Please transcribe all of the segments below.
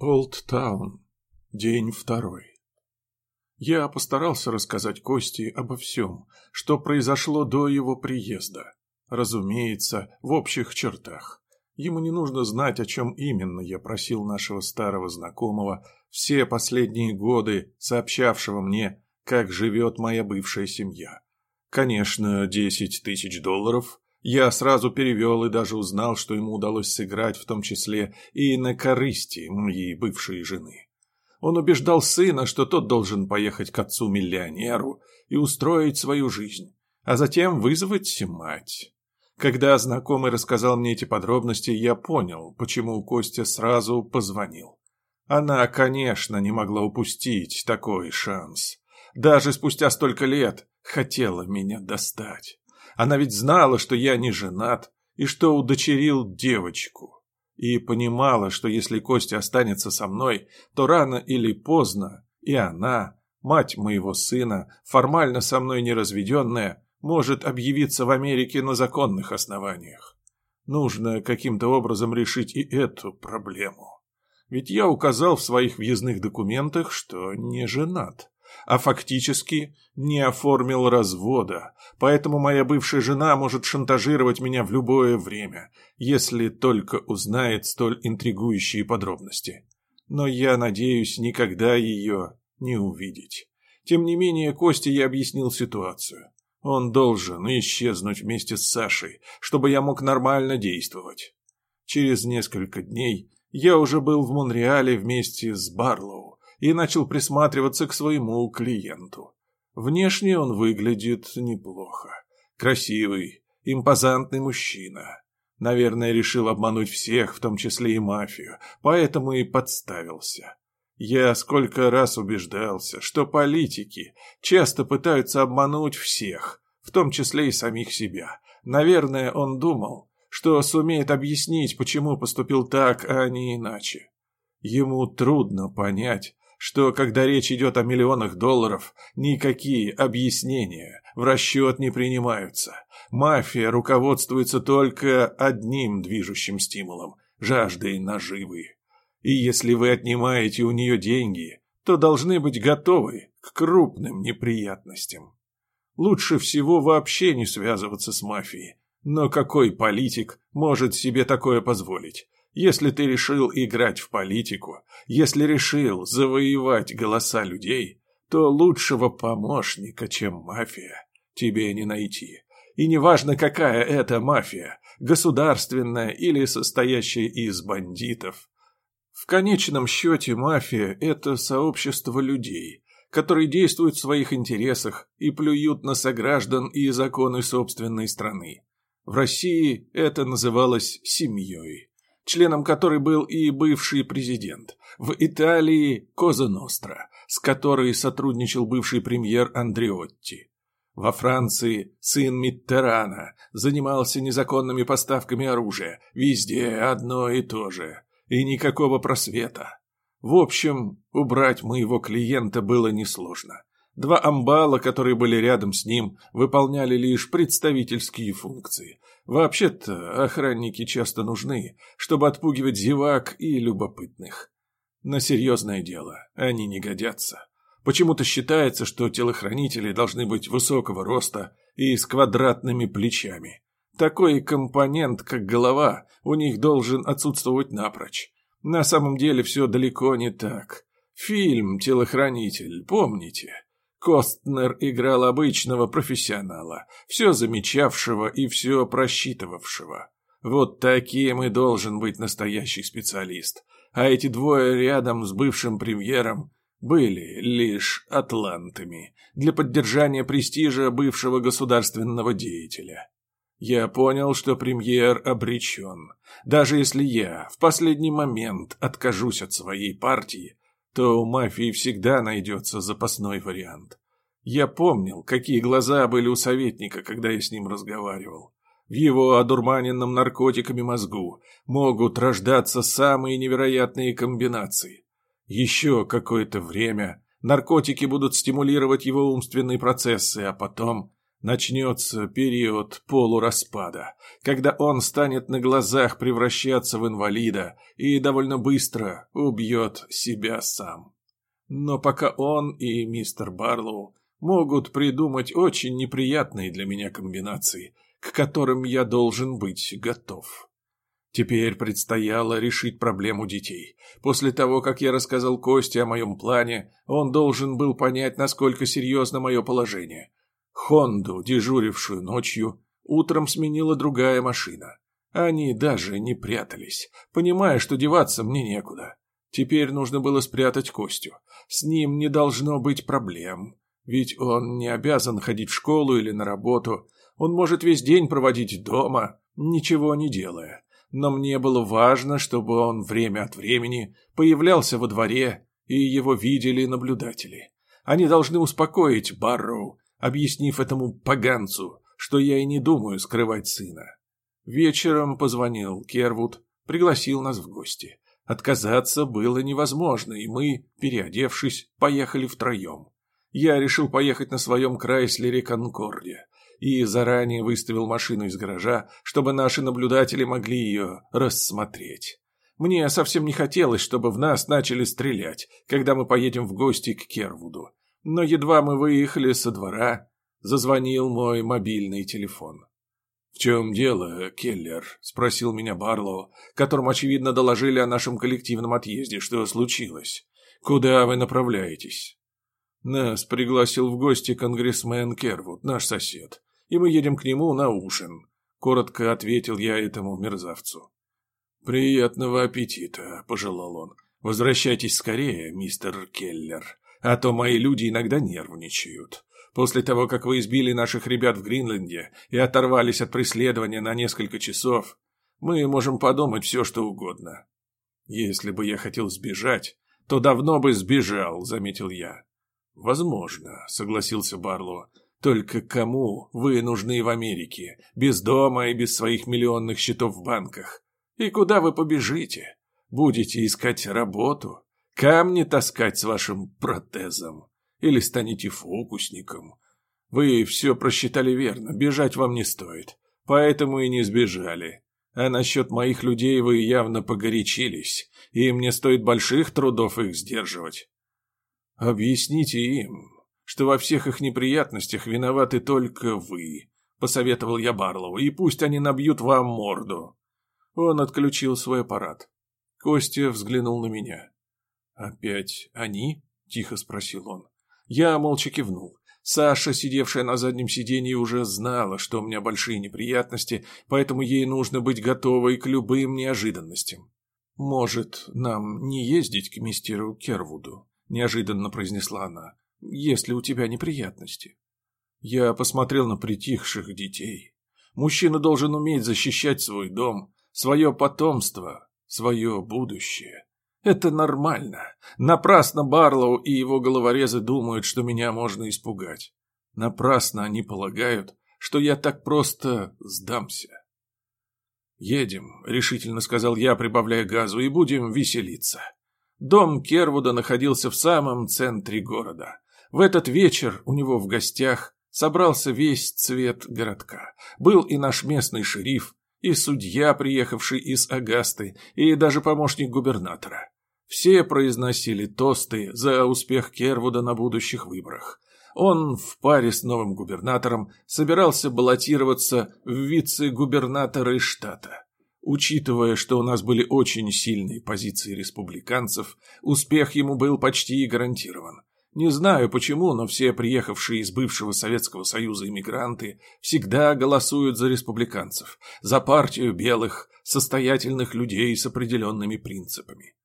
Олд Таун. День второй. Я постарался рассказать Косте обо всем, что произошло до его приезда. Разумеется, в общих чертах. Ему не нужно знать, о чем именно я просил нашего старого знакомого все последние годы, сообщавшего мне, как живет моя бывшая семья. Конечно, десять тысяч долларов я сразу перевел и даже узнал, что ему удалось сыграть в том числе и на корысти моей бывшей жены. Он убеждал сына, что тот должен поехать к отцу-миллионеру и устроить свою жизнь, а затем вызвать мать. Когда знакомый рассказал мне эти подробности, я понял, почему Костя сразу позвонил. Она, конечно, не могла упустить такой шанс. Даже спустя столько лет хотела меня достать. Она ведь знала, что я не женат и что удочерил девочку. И понимала, что если Костя останется со мной, то рано или поздно и она, мать моего сына, формально со мной не разведенная, может объявиться в Америке на законных основаниях. Нужно каким-то образом решить и эту проблему. Ведь я указал в своих въездных документах, что не женат а фактически не оформил развода, поэтому моя бывшая жена может шантажировать меня в любое время, если только узнает столь интригующие подробности. Но я надеюсь никогда ее не увидеть. Тем не менее, Косте я объяснил ситуацию. Он должен исчезнуть вместе с Сашей, чтобы я мог нормально действовать. Через несколько дней я уже был в Монреале вместе с Барлоу и начал присматриваться к своему клиенту. Внешне он выглядит неплохо. Красивый, импозантный мужчина. Наверное, решил обмануть всех, в том числе и мафию, поэтому и подставился. Я сколько раз убеждался, что политики часто пытаются обмануть всех, в том числе и самих себя. Наверное, он думал, что сумеет объяснить, почему поступил так, а не иначе. Ему трудно понять, что когда речь идет о миллионах долларов, никакие объяснения в расчет не принимаются. Мафия руководствуется только одним движущим стимулом – жаждой наживы. И если вы отнимаете у нее деньги, то должны быть готовы к крупным неприятностям. Лучше всего вообще не связываться с мафией. Но какой политик может себе такое позволить? Если ты решил играть в политику, если решил завоевать голоса людей, то лучшего помощника, чем мафия, тебе не найти. И неважно, какая это мафия, государственная или состоящая из бандитов. В конечном счете мафия – это сообщество людей, которые действуют в своих интересах и плюют на сограждан и законы собственной страны. В России это называлось семьей членом которой был и бывший президент. В Италии – Коза Ностра, с которой сотрудничал бывший премьер Андреотти. Во Франции сын Миттерана занимался незаконными поставками оружия. Везде одно и то же. И никакого просвета. В общем, убрать моего клиента было несложно. Два амбала, которые были рядом с ним, выполняли лишь представительские функции. Вообще-то охранники часто нужны, чтобы отпугивать зевак и любопытных. На серьезное дело они не годятся. Почему-то считается, что телохранители должны быть высокого роста и с квадратными плечами. Такой компонент, как голова, у них должен отсутствовать напрочь. На самом деле все далеко не так. Фильм «Телохранитель», помните? Костнер играл обычного профессионала, все замечавшего и все просчитывавшего. Вот таким и должен быть настоящий специалист. А эти двое рядом с бывшим премьером были лишь атлантами для поддержания престижа бывшего государственного деятеля. Я понял, что премьер обречен. Даже если я в последний момент откажусь от своей партии, то у мафии всегда найдется запасной вариант. Я помнил, какие глаза были у советника, когда я с ним разговаривал. В его одурманенном наркотиками мозгу могут рождаться самые невероятные комбинации. Еще какое-то время наркотики будут стимулировать его умственные процессы, а потом Начнется период полураспада, когда он станет на глазах превращаться в инвалида и довольно быстро убьет себя сам. Но пока он и мистер Барлоу могут придумать очень неприятные для меня комбинации, к которым я должен быть готов. Теперь предстояло решить проблему детей. После того, как я рассказал Косте о моем плане, он должен был понять, насколько серьезно мое положение. Хонду, дежурившую ночью, утром сменила другая машина. Они даже не прятались, понимая, что деваться мне некуда. Теперь нужно было спрятать Костю. С ним не должно быть проблем, ведь он не обязан ходить в школу или на работу. Он может весь день проводить дома, ничего не делая но мне было важно, чтобы он время от времени появлялся во дворе, и его видели наблюдатели. Они должны успокоить Барроу, объяснив этому поганцу, что я и не думаю скрывать сына. Вечером позвонил Кервуд, пригласил нас в гости. Отказаться было невозможно, и мы, переодевшись, поехали втроем. Я решил поехать на своем Крайслере Конкорде и заранее выставил машину из гаража, чтобы наши наблюдатели могли ее рассмотреть. Мне совсем не хотелось, чтобы в нас начали стрелять, когда мы поедем в гости к Кервуду. Но едва мы выехали со двора, зазвонил мой мобильный телефон. «В чем дело, Келлер?» – спросил меня Барлоу, которому, очевидно, доложили о нашем коллективном отъезде. Что случилось? Куда вы направляетесь?» «Нас пригласил в гости конгрессмен Кервуд, наш сосед и мы едем к нему на ужин», — коротко ответил я этому мерзавцу. «Приятного аппетита», — пожелал он. «Возвращайтесь скорее, мистер Келлер, а то мои люди иногда нервничают. После того, как вы избили наших ребят в Гринленде и оторвались от преследования на несколько часов, мы можем подумать все, что угодно. Если бы я хотел сбежать, то давно бы сбежал», — заметил я. «Возможно», — согласился Барлоу. Только кому вы нужны в Америке, без дома и без своих миллионных счетов в банках? И куда вы побежите? Будете искать работу? Камни таскать с вашим протезом? Или станете фокусником? Вы все просчитали верно, бежать вам не стоит. Поэтому и не сбежали. А насчет моих людей вы явно погорячились, и мне стоит больших трудов их сдерживать. Объясните им, что во всех их неприятностях виноваты только вы», — посоветовал я Барлоу, — «и пусть они набьют вам морду». Он отключил свой аппарат. Костя взглянул на меня. «Опять они?» — тихо спросил он. Я молча кивнул. Саша, сидевшая на заднем сиденье, уже знала, что у меня большие неприятности, поэтому ей нужно быть готовой к любым неожиданностям. «Может, нам не ездить к мистеру Кервуду?» – неожиданно произнесла она если у тебя неприятности. Я посмотрел на притихших детей. Мужчина должен уметь защищать свой дом, свое потомство, свое будущее. Это нормально. Напрасно Барлоу и его головорезы думают, что меня можно испугать. Напрасно они полагают, что я так просто сдамся. «Едем», — решительно сказал я, прибавляя газу, — «и будем веселиться». Дом Кервуда находился в самом центре города. В этот вечер у него в гостях собрался весь цвет городка. Был и наш местный шериф, и судья, приехавший из Агасты, и даже помощник губернатора. Все произносили тосты за успех Кервуда на будущих выборах. Он в паре с новым губернатором собирался баллотироваться в вице-губернаторы штата. Учитывая, что у нас были очень сильные позиции республиканцев, успех ему был почти гарантирован. Не знаю почему, но все приехавшие из бывшего Советского Союза иммигранты всегда голосуют за республиканцев, за партию белых, состоятельных людей с определенными принципами.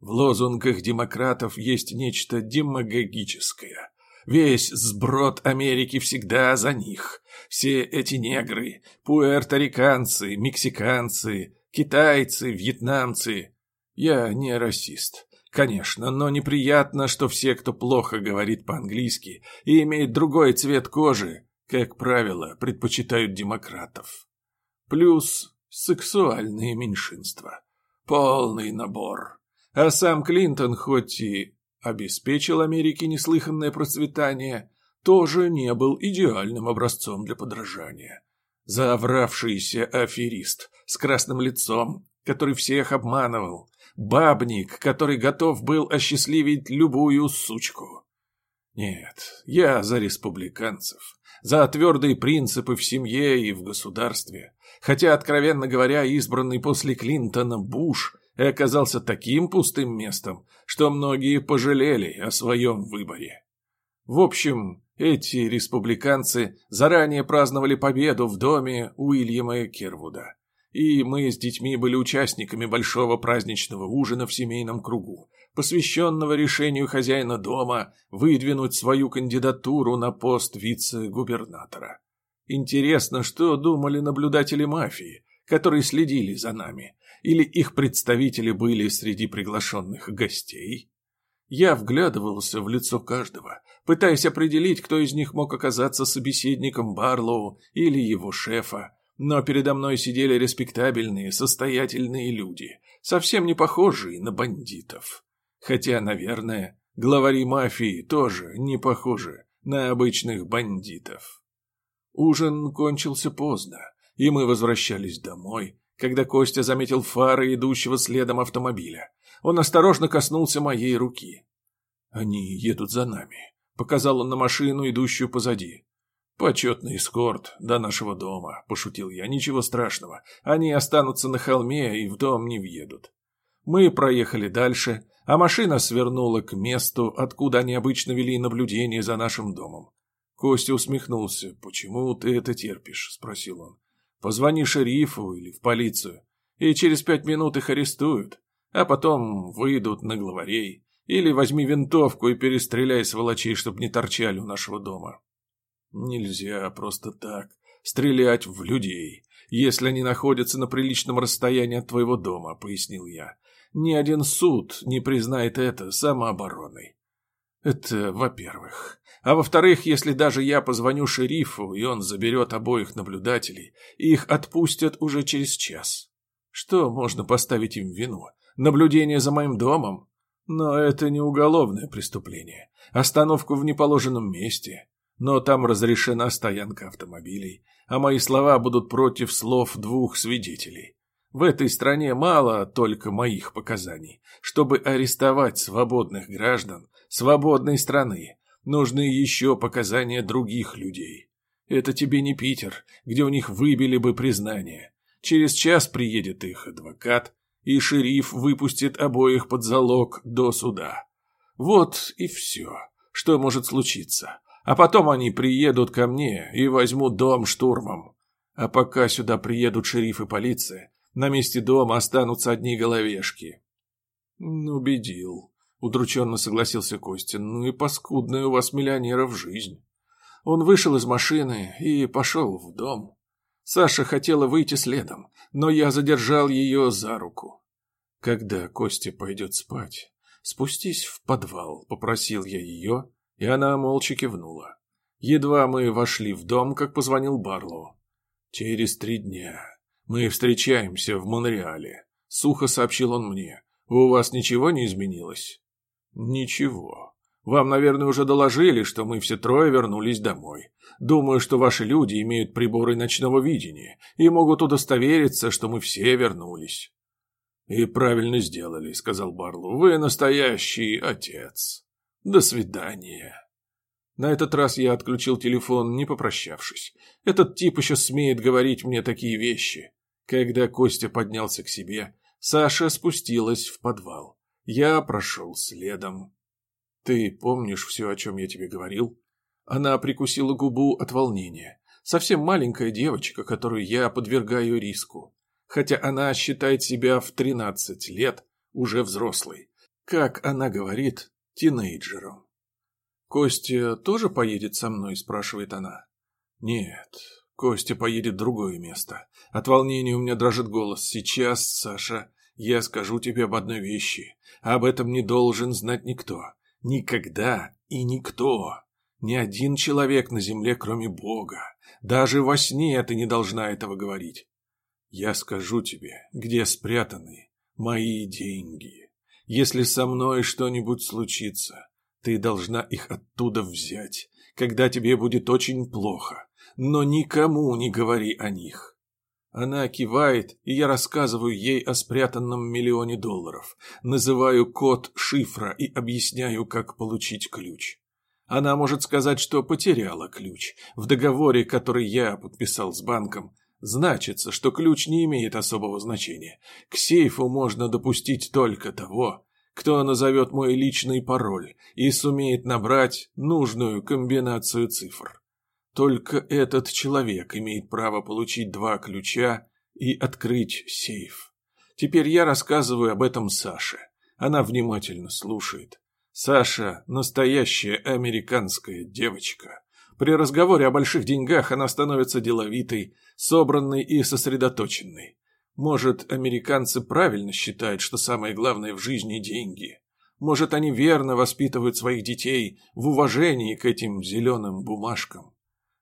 В лозунгах демократов есть нечто демагогическое. Весь сброд Америки всегда за них. Все эти негры, пуэрториканцы, мексиканцы, китайцы, вьетнамцы. Я не расист. Конечно, но неприятно, что все, кто плохо говорит по-английски и имеет другой цвет кожи, как правило, предпочитают демократов. Плюс сексуальные меньшинства. Полный набор. А сам Клинтон хоть и обеспечил Америке неслыханное процветание, тоже не был идеальным образцом для подражания. Завравшийся аферист с красным лицом, который всех обманывал, бабник, который готов был осчастливить любую сучку. Нет, я за республиканцев, за твердые принципы в семье и в государстве, хотя, откровенно говоря, избранный после Клинтона Буш оказался таким пустым местом, что многие пожалели о своем выборе. В общем, эти республиканцы заранее праздновали победу в доме Уильяма Кервуда. И мы с детьми были участниками большого праздничного ужина в семейном кругу, посвященного решению хозяина дома выдвинуть свою кандидатуру на пост вице-губернатора. Интересно, что думали наблюдатели мафии, которые следили за нами, или их представители были среди приглашенных гостей? Я вглядывался в лицо каждого, пытаясь определить, кто из них мог оказаться собеседником Барлоу или его шефа, но передо мной сидели респектабельные, состоятельные люди, совсем не похожие на бандитов. Хотя, наверное, главари мафии тоже не похожи на обычных бандитов. Ужин кончился поздно, и мы возвращались домой, когда Костя заметил фары идущего следом автомобиля. Он осторожно коснулся моей руки. «Они едут за нами», — показал он на машину, идущую позади. «Почетный эскорт до нашего дома», — пошутил я. «Ничего страшного. Они останутся на холме и в дом не въедут». Мы проехали дальше, а машина свернула к месту, откуда они обычно вели наблюдение за нашим домом. Костя усмехнулся. «Почему ты это терпишь?» — спросил он. «Позвони шерифу или в полицию, и через пять минут их арестуют, а потом выйдут на главарей. Или возьми винтовку и перестреляй сволочей, чтоб не торчали у нашего дома». «Нельзя просто так стрелять в людей, если они находятся на приличном расстоянии от твоего дома», — пояснил я. «Ни один суд не признает это самообороной». «Это во-первых. А во-вторых, если даже я позвоню шерифу, и он заберет обоих наблюдателей, их отпустят уже через час. Что можно поставить им вину? Наблюдение за моим домом? Но это не уголовное преступление. Остановку в неположенном месте. Но там разрешена стоянка автомобилей, а мои слова будут против слов двух свидетелей. В этой стране мало только моих показаний. Чтобы арестовать свободных граждан свободной страны, нужны еще показания других людей. Это тебе не Питер, где у них выбили бы признание. Через час приедет их адвокат, и шериф выпустит обоих под залог до суда. Вот и все, что может случиться. А потом они приедут ко мне и возьмут дом штурмом. А пока сюда приедут шериф и полиция, на месте дома останутся одни головешки. Убедил. Удрученно согласился Костя. Ну и паскудная у вас миллионеров жизнь. Он вышел из машины и пошел в дом. Саша хотела выйти следом, но я задержал ее за руку. Когда Костя пойдет спать, спустись в подвал, попросил я ее, и она молча кивнула. Едва мы вошли в дом, как позвонил Барлоу. «Через три дня мы встречаемся в Монреале», — сухо сообщил он мне. «У вас ничего не изменилось?» «Ничего. Вам, наверное, уже доложили, что мы все трое вернулись домой. Думаю, что ваши люди имеют приборы ночного видения и могут удостовериться, что мы все вернулись». «И правильно сделали», — сказал Барлу. «Вы настоящий отец. До свидания». На этот раз я отключил телефон, не попрощавшись. Этот тип еще смеет говорить мне такие вещи. Когда Костя поднялся к себе, Саша спустилась в подвал. Я прошел следом. «Ты помнишь все, о чем я тебе говорил?» Она прикусила губу от волнения. Совсем маленькая девочка, которую я подвергаю риску. Хотя она считает себя в тринадцать лет уже взрослой. Как она говорит, тинейджером. «Костя тоже поедет со мной?» – спрашивает она. «Нет, Костя поедет в другое место. От волнения у меня дрожит голос. Сейчас, Саша, я скажу тебе об одной вещи. Об этом не должен знать никто. Никогда и никто. Ни один человек на земле, кроме Бога. Даже во сне ты не должна этого говорить. Я скажу тебе, где спрятаны мои деньги. Если со мной что-нибудь случится, ты должна их оттуда взять, когда тебе будет очень плохо, но никому не говори о них. Она кивает, и я рассказываю ей о спрятанном миллионе долларов, называю код шифра и объясняю, как получить ключ. Она может сказать, что потеряла ключ. В договоре, который я подписал с банком, значится, что ключ не имеет особого значения. К сейфу можно допустить только того, кто назовет мой личный пароль и сумеет набрать нужную комбинацию цифр. Только этот человек имеет право получить два ключа и открыть сейф. Теперь я рассказываю об этом Саше. Она внимательно слушает. Саша – настоящая американская девочка. При разговоре о больших деньгах она становится деловитой, собранной и сосредоточенной. Может, американцы правильно считают, что самое главное в жизни – деньги. Может, они верно воспитывают своих детей в уважении к этим зеленым бумажкам.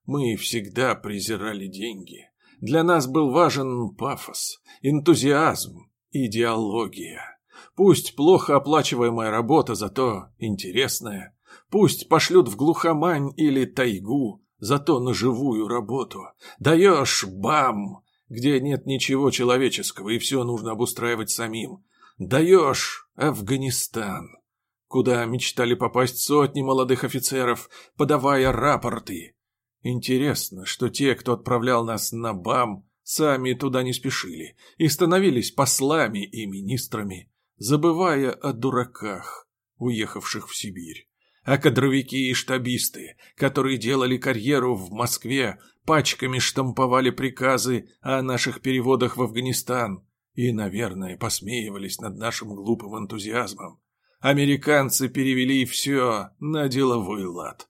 Мы всегда презирали деньги. Для нас был важен пафос, энтузиазм, идеология. Пусть плохо оплачиваемая работа, зато интересная. Пусть пошлют в глухомань или тайгу, зато на живую работу. Даешь – бам! Где нет ничего человеческого, и все нужно обустраивать самим. Даешь – Афганистан, куда мечтали попасть сотни молодых офицеров, подавая рапорты. Интересно, что те, кто отправлял нас на БАМ, сами туда не спешили и становились послами и министрами, забывая о дураках, уехавших в Сибирь, о кадровики и штабисты, которые делали карьеру в Москве, пачками штамповали приказы о наших переводах в Афганистан и, наверное, посмеивались над нашим глупым энтузиазмом. Американцы перевели все на деловой лад.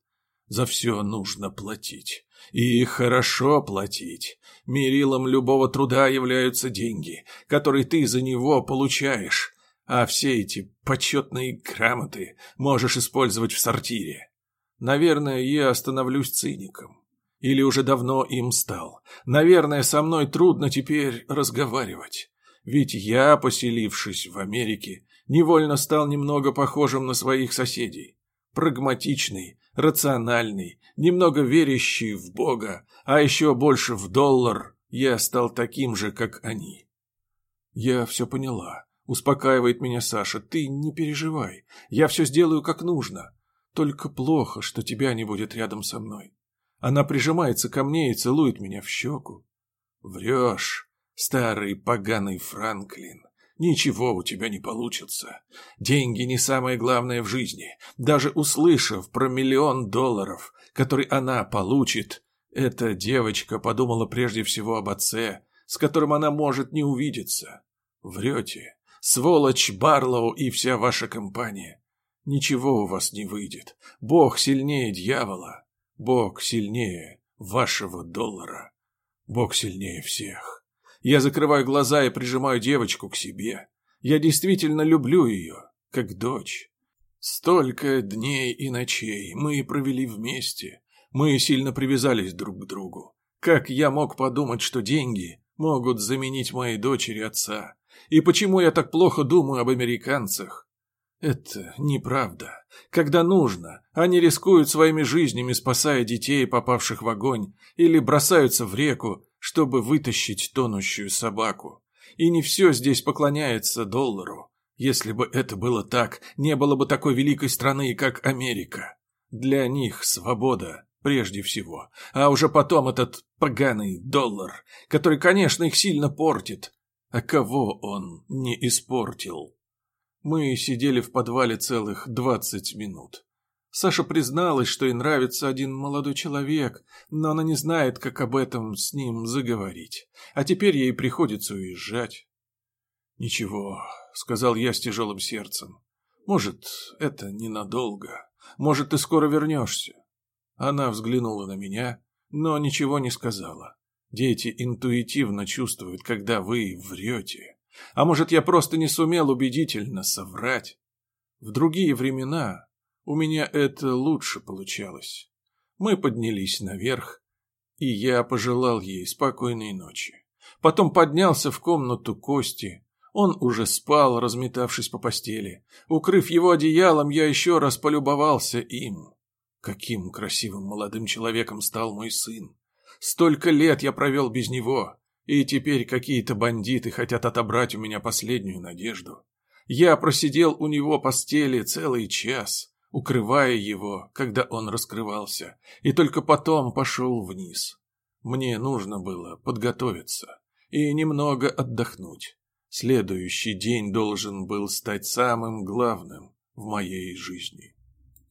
За все нужно платить. И хорошо платить. Мерилом любого труда являются деньги, которые ты за него получаешь, а все эти почетные грамоты можешь использовать в сортире. Наверное, я становлюсь циником. Или уже давно им стал. Наверное, со мной трудно теперь разговаривать. Ведь я, поселившись в Америке, невольно стал немного похожим на своих соседей. Прагматичный, рациональный, немного верящий в Бога, а еще больше в доллар, я стал таким же, как они. Я все поняла. Успокаивает меня Саша. Ты не переживай. Я все сделаю как нужно. Только плохо, что тебя не будет рядом со мной. Она прижимается ко мне и целует меня в щеку. Врешь, старый поганый Франклин. Ничего у тебя не получится. Деньги не самое главное в жизни. Даже услышав про миллион долларов, который она получит, эта девочка подумала прежде всего об отце, с которым она может не увидеться. Врете. Сволочь Барлоу и вся ваша компания. Ничего у вас не выйдет. Бог сильнее дьявола. Бог сильнее вашего доллара. Бог сильнее всех. Я закрываю глаза и прижимаю девочку к себе. Я действительно люблю ее, как дочь. Столько дней и ночей мы провели вместе. Мы сильно привязались друг к другу. Как я мог подумать, что деньги могут заменить моей дочери отца? И почему я так плохо думаю об американцах? Это неправда. Когда нужно, они рискуют своими жизнями, спасая детей, попавших в огонь, или бросаются в реку, чтобы вытащить тонущую собаку. И не все здесь поклоняется доллару. Если бы это было так, не было бы такой великой страны, как Америка. Для них свобода прежде всего, а уже потом этот поганый доллар, который, конечно, их сильно портит, а кого он не испортил? Мы сидели в подвале целых двадцать минут. Саша призналась, что ей нравится один молодой человек, но она не знает, как об этом с ним заговорить. А теперь ей приходится уезжать. «Ничего», — сказал я с тяжелым сердцем. «Может, это ненадолго. Может, ты скоро вернешься». Она взглянула на меня, но ничего не сказала. Дети интуитивно чувствуют, когда вы врете. А может, я просто не сумел убедительно соврать. В другие времена у меня это лучше получалось. Мы поднялись наверх, и я пожелал ей спокойной ночи. Потом поднялся в комнату Кости. Он уже спал, разметавшись по постели. Укрыв его одеялом, я еще раз полюбовался им. Каким красивым молодым человеком стал мой сын. Столько лет я провел без него, и теперь какие-то бандиты хотят отобрать у меня последнюю надежду. Я просидел у него постели целый час, укрывая его, когда он раскрывался, и только потом пошел вниз. Мне нужно было подготовиться и немного отдохнуть. Следующий день должен был стать самым главным в моей жизни.